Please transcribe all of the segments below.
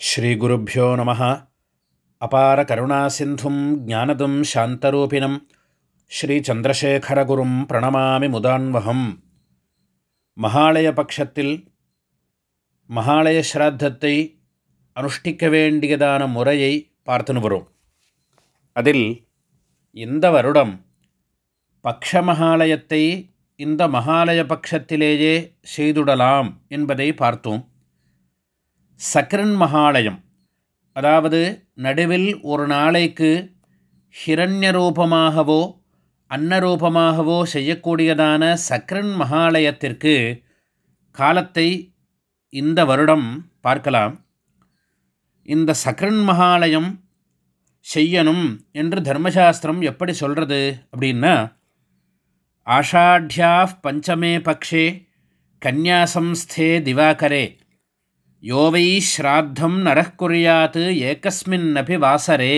ஸ்ரீகுருப்போ நம. அபார கருணா சிந்தும் ஜானதும் சாந்தரூபிணம். ஸ்ரீ சந்திரசேகரகுரும் பிரணமாமி முதான்வகம். மகாலய பட்சத்தில் மகாலய ஸ்ராத்தத்தை அனுஷ்டிக்க வேண்டியதான முறையை பார்த்துன்னு வரும் அதில் இந்த வருடம் பக்ஷ மகாலயத்தை இந்த மகாலய பட்சத்திலேயே செய்துடலாம் என்பதை பார்த்தோம். சக்கரன் மகாலயம். அதாவது நடுவில் ஒரு நாளைக்கு ஹிரண்யரூபமாகவோ அன்னரூபமாகவோ செய்யக்கூடியதான சக்கரன் மகாலயத்திற்கு காலத்தை இந்த வருடம் பார்க்கலாம். இந்த சக்கரன் மகாலயம் செய்யணும் என்று தர்மசாஸ்திரம் எப்படி சொல்கிறது அப்படின்னா ஆஷாட்யா பஞ்சமே பக்ஷே கன்யாசம்ஸ்தே திவாகரே யோவை ஸ்ராத்தம் நரக்குரியாத்து ஏகஸ்மின் நபி வாசரே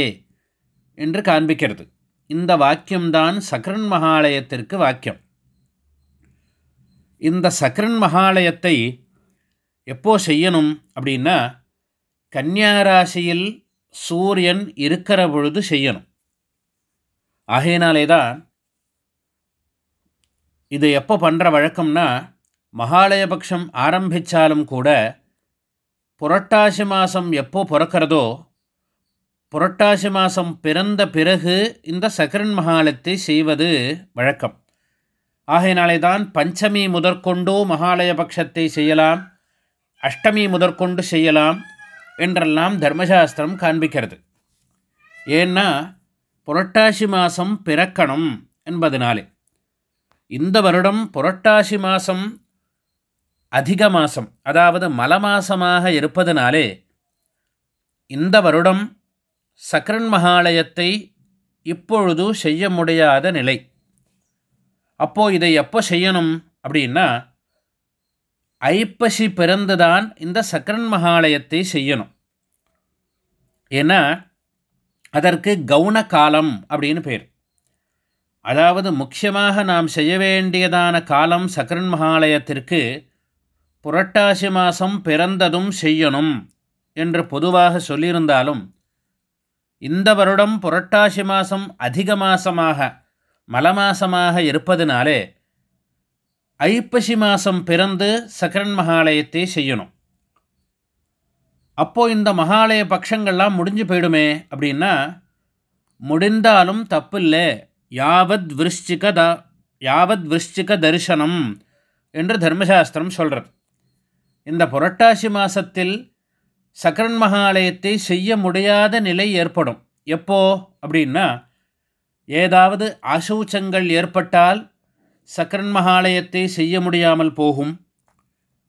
என்று காண்பிக்கிறது. இந்த வாக்கியம்தான் சக்ரன் மகாலயத்திற்கு வாக்கியம். இந்த சக்ரன் மகாலயத்தை எப்போ செய்யணும் அப்படின்னா கன்னியாராசியில் சூரியன் இருக்கிற பொழுது செய்யணும். ஆகையினாலே தான் இது எப்போ பண்ணுற வழக்கம்னா மகாலயபக்ஷம் ஆரம்பித்தாலும் கூட புரட்டாசி மாதம் எப்போ பிறக்கிறதோ புரட்டாசி மாதம் பிறந்த பிறகு இந்த சக்கரன் மகாலயத்தை செய்வது வழக்கம். ஆகையினாலே தான் பஞ்சமி முதற்கொண்டோ மகாலய பட்சத்தை செய்யலாம் அஷ்டமி முதற்கொண்டு செய்யலாம் என்றெல்லாம் தர்மசாஸ்திரம் காண்பிக்கிறது. ஏன்னா புரட்டாசி மாதம் பிறக்கணும் என்பதனாலே. இந்த வருடம் புரட்டாசி மாதம் அதிக மாதம் அதாவது மல மாசமாக இருப்பதனாலே இந்த வருடம் சக்கரன் மகாலயத்தை இப்பொழுது செய்ய முடியாத நிலை. அப்போது இதை எப்போ செய்யணும் அப்படின்னா ஐப்பசி பிறந்துதான் இந்த சக்கரன் மகாலயத்தை செய்யணும். ஏன்னா அதற்கு கவுன காலம் அப்படின்னு பேர். அதாவது முக்கியமாக நாம் செய்ய வேண்டியதான காலம் சக்கரன் மகாலயத்திற்கு புரட்டாசி மாதம் பிறந்ததும் செய்யணும் என்று பொதுவாக சொல்லியிருந்தாலும் இந்த வருடம் புரட்டாசி மாதம் அதிக மாதமாக மல மாசமாக இருப்பதினாலே ஐப்பசி மாதம் பிறந்து சக்கரன் மகாலயத்தை செய்யணும். அப்போது இந்த மகாலய பட்சங்கள்லாம் முடிஞ்சு போயிடுமே அப்படின்னா முடிந்தாலும் தப்பில்லை. யாவத் விருஷ்டிக த யாவத் விருஷ்டிக தரிசனம் என்று தர்மசாஸ்திரம் சொல்கிறது இந்த புரட்டாசி மாதத்தில் சக்கரன் மகாலயத்தை செய்ய முடியாத நிலை ஏற்படும். எப்போ? அப்படின்னா ஏதாவது அசௌச்சங்கள் ஏற்பட்டால் சக்கரன் மகாலயத்தை செய்ய முடியாமல் போகும்.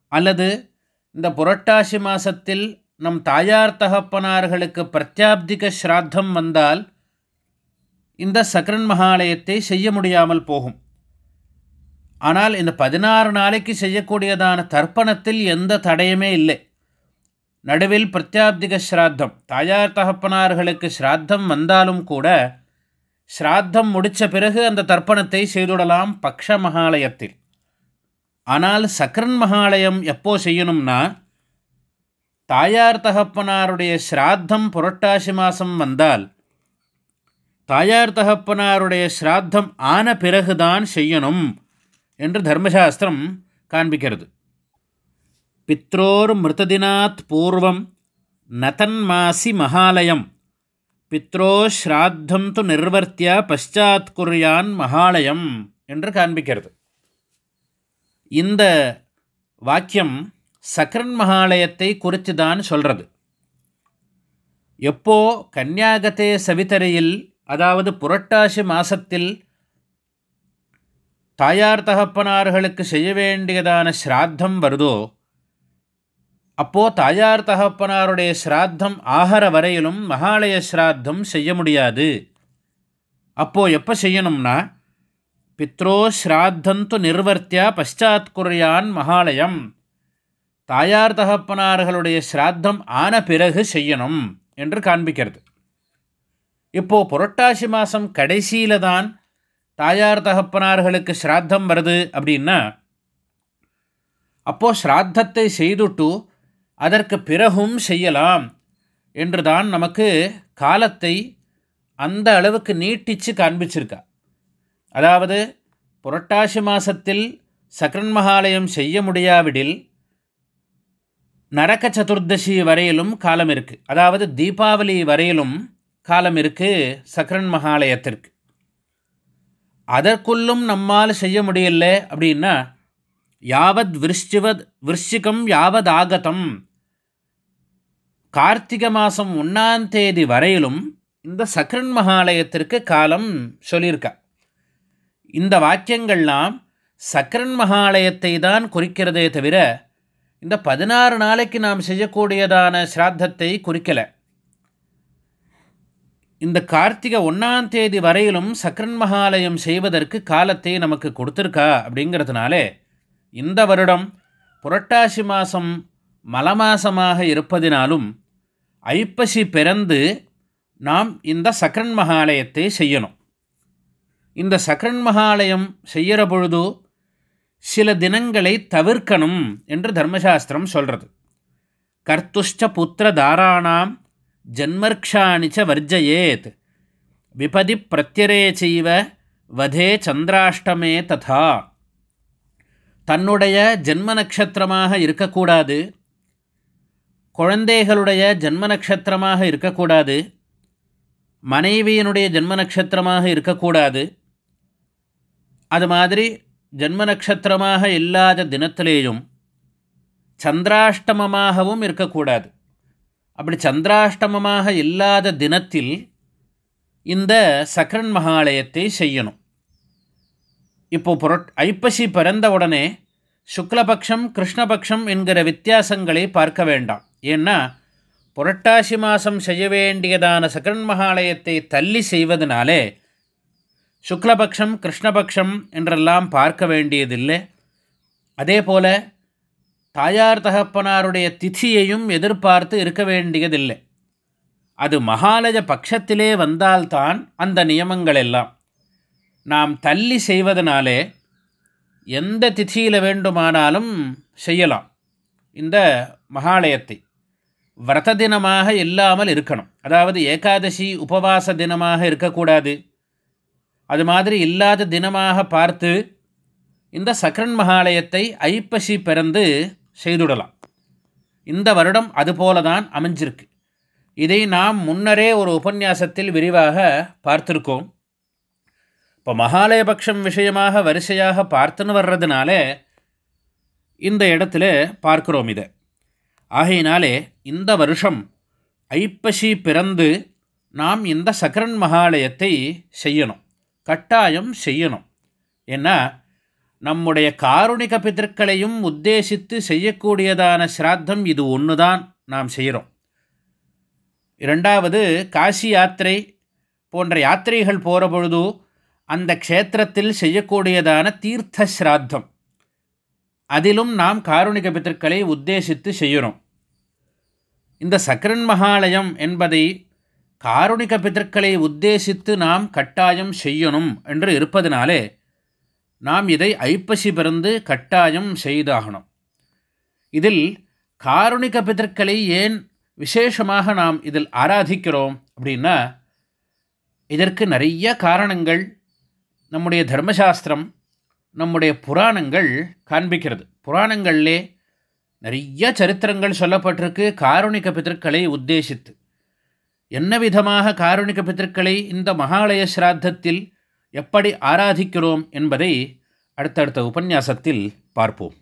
அல்லது இந்த புரட்டாசி மாதத்தில் நம் தாயார் தகப்பனார்களுக்கு பிரத்யாப்திக ஸ்ராத்தம் வந்தால் இந்த சக்கரன் மகாலயத்தை செய்ய முடியாமல் போகும். ஆனால் இந்த பதினாறு நாளைக்கு செய்யக்கூடியதான தர்ப்பணத்தில் எந்த தடையுமே இல்லை. நடுவில் பிரத்யாப்திக ஸ்ராத்தம் தாயார் தகப்பனார்களுக்கு ஸ்ராத்தம் வந்தாலும் கூட ஸ்ராத்தம் முடித்த பிறகு அந்த தர்ப்பணத்தை செய்துடலாம் பக்ஷ மகாலயத்தில். ஆனால் சக்கரன் மகாலயம் எப்போ செய்யணும்னா தாயார் தகப்பனாருடைய ஸ்ராத்தம் புரட்டாசி மாதம் வந்தால் தாயார் தகப்பனாருடைய ஸ்ராத்தம் ஆன பிறகுதான் செய்யணும். என்று தர்மசாஸ்திரம் காண்பிக்கிறது. பித்ரோர் மிருததினாத் பூர்வம் நதன்மாசி மகாலயம். பித்ரோ ஸ்ராத்தம் து நிர்வர்த்திய பஷாத் குர்யான் மகாலயம் என்று காண்பிக்கிறது. இந்த வாக்கியம் சக்கரன் மகாலயத்தை குறித்து தான் சொல்கிறது எப்போ கன்னியாகத்தே சவிதரையில் அதாவது புரட்டாசி மாசத்தில் தாயார் தகப்பனார்களுக்கு செய்ய வேண்டியதான ஸ்ராத்தம் வருதோ அப்போது தாயார் தகப்பனாருடைய ஸ்ராத்தம் ஆகிற வரையிலும் மகாலய ஸ்ராத்தம் செய்ய முடியாது. அப்போது எப்போ செய்யணும்னா பித்ரோ ஸ்ராத்தந்து நிர்வர்த்தியா பஷாத் குர்யான் மகாலயம். தாயார் தகப்பனார்களுடைய ஸ்ராத்தம் ஆன பிறகு செய்யணும் என்று காண்பிக்கிறது. இப்போது புரட்டாசி மாதம் கடைசியில் தான் தாயார் தகப்பனார்களுக்கு ஸ்ராத்தம் வருது அப்படின்னா அப்போது ஸ்ராத்தத்தை செய்துட்டு அதற்கு பிறகும் செய்யலாம் என்று தான் நமக்கு காலத்தை அந்த அளவுக்கு நீட்டிச்சு காண்பிச்சிருக்கா. அதாவது புரட்டாசி மாதத்தில் சக்கரன் மகாலயம் செய்ய முடியாவிடில் நரக சதுர்தசி வரையிலும் காலம் இருக்குது அதாவது தீபாவளி வரையிலும் காலம் இருக்குது சக்கரன் மகாலயத்திற்கு. அதற்குள்ளும் நம்மால் செய்ய முடியல அப்படின்னா யாவத் விருஷ்டிவத் விருஷிகம் யாவத் ஆகதம் கார்த்திகை மாதம் ஒன்றாம் தேதி வரையிலும் இந்த சக்ரன் மகாலயத்திற்கு காலம் சொல்லியிருக்கா. இந்த வாக்கியங்கள்லாம் சக்ரன் மகாலயத்தை தான் குறிக்கிறதே தவிர இந்த பதினாறு நாளைக்கு நாம் செய்யக்கூடியதான சிராத்தத்தை குறிக்கலை. இந்த கார்த்திகை ஒன்றாம் தேதி வரையிலும் சக்கரன் மகாலயம் செய்வதற்கு காலத்தை நமக்கு கொடுத்துருக்கா அப்படிங்கிறதுனாலே இந்த வருடம் புரட்டாசி மாதம் மலமாசமாக இருப்பதினாலும் ஐப்பசி பிறந்து நாம் இந்த சக்கரன் மகாலயத்தை செய்யணும். இந்த சக்கரன் மகாலயம் செய்கிற பொழுது சில தினங்களை தவிர்க்கணும் என்று தர்மசாஸ்திரம் சொல்கிறது கர்த்துஷ்ட புத்திர தாராணாம் ஜன்மர்க்ஷாணிச்ச வர்ஜயேத். விபதி பிரத்யரேச்சைவ வதே சந்திராஷ்டமே ததா. தன்னுடைய ஜென்ம நட்சத்திரமாக இருக்கக்கூடாது. குழந்தைகளுடைய ஜென்ம நட்சத்திரமாக இருக்கக்கூடாது. மனைவியினுடைய ஜென்ம நட்சத்திரமாக இருக்கக்கூடாது. அது மாதிரி ஜென்ம நட்சத்திரமாக இல்லாத தினத்திலேயும் சந்திராஷ்டமமாகவும் இருக்கக்கூடாது. அப்படி சந்திராஷ்டமமாக இல்லாத தினத்தில் இந்த சக்கரன் மகாலயத்தை செய்யணும். இப்போது புரட் ஐப்பசி பிறந்த உடனே சுக்லபக்ஷம் கிருஷ்ணபக்ஷம் என்கிற வித்தியாசங்களை பார்க்க வேண்டாம். ஏன்னா புரட்டாசி மாதம் செய்ய வேண்டியதான சக்கரன் மகாலயத்தை தள்ளி செய்வதனாலே சுக்லபக்ஷம் கிருஷ்ணபக்ஷம் என்றெல்லாம் பார்க்க வேண்டியதில்லை. அதே போல் தாயார் தகப்பனாருடைய திதியையும் எதிர்பார்த்து இருக்க வேண்டியதில்லை. அது மகாலய பட்சத்திலே வந்தால்தான் அந்த நியமங்கள் எல்லாம் நாம் தள்ளி செய்வதனாலே எந்த திதியில் வேண்டுமானாலும் செய்யலாம். இந்த மகாலயத்தை. விரத தினமாக இல்லாமல் இருக்கணும். அதாவது ஏகாதசி உபவாச தினமாக இருக்கக்கூடாது. அது மாதிரி இல்லாத தினமாக பார்த்து இந்த சக்கரன் மகாலயத்தை ஐப்பசி பிறந்து செய்துடலாம். இந்த வருடம் அதுபோல தான் அமைஞ்சிருக்கு. இதை நாம் முன்னரே ஒரு உபன்யாசத்தில் விரிவாக பார்த்துருக்கோம். இப்போ மகாலயபக்ஷம் விஷயமாக வரிசையாக பார்த்துன்னு வர்றதுனால இந்த இடத்துல பார்க்குறோம் இதை. ஆகையினாலே இந்த வருஷம் ஐப்பசி பிறந்து நாம் இந்த சக்கரன் மகாலயத்தை செய்யணும். கட்டாயம் செய்யணும். ஏன்னா நம்முடைய காருணிக பிதற்களையும் உத்தேசித்து செய்யக்கூடியதான சிராத்தம் இது ஒன்று தான் நாம் செய்கிறோம். இரண்டாவது காசி யாத்திரை போன்ற யாத்திரைகள் போகிற பொழுது அந்த க்ஷேத்திரத்தில் செய்யக்கூடியதான தீர்த்த சிராத்தம் அதிலும் நாம் காருணிக பித்தர்களை உத்தேசித்து செய்கிறோம். இந்த சக்கரன் மகாலயம் என்பதை காருணிக பிதற்களை உத்தேசித்து நாம் கட்டாயம் செய்யணும் என்று இருப்பதனாலே நாம் இதை ஐப்பசி பிறந்து கட்டாயம் செய்தாகணும். இதில் காருணிக பிதற்களை ஏன் விசேஷமாக நாம் இதில் ஆராதிக்கிறோம் அப்படின்னா இதற்கு நிறைய காரணங்கள் நம்முடைய தர்மசாஸ்திரம் நம்முடைய புராணங்கள் காண்பிக்கிறது. புராணங்களிலே நிறைய சரித்திரங்கள் சொல்லப்பட்டிருக்கு காருணிக பிதற்களை உத்தேசித்து. என்ன விதமாக காருணிக பிதற்களை இந்த மகாலய சிராத்தத்தில் எப்படி ஆராதிக்கிறோம் என்பதை அடுத்தடுத்த உபன்யாசத்தில் பார்ப்போம்.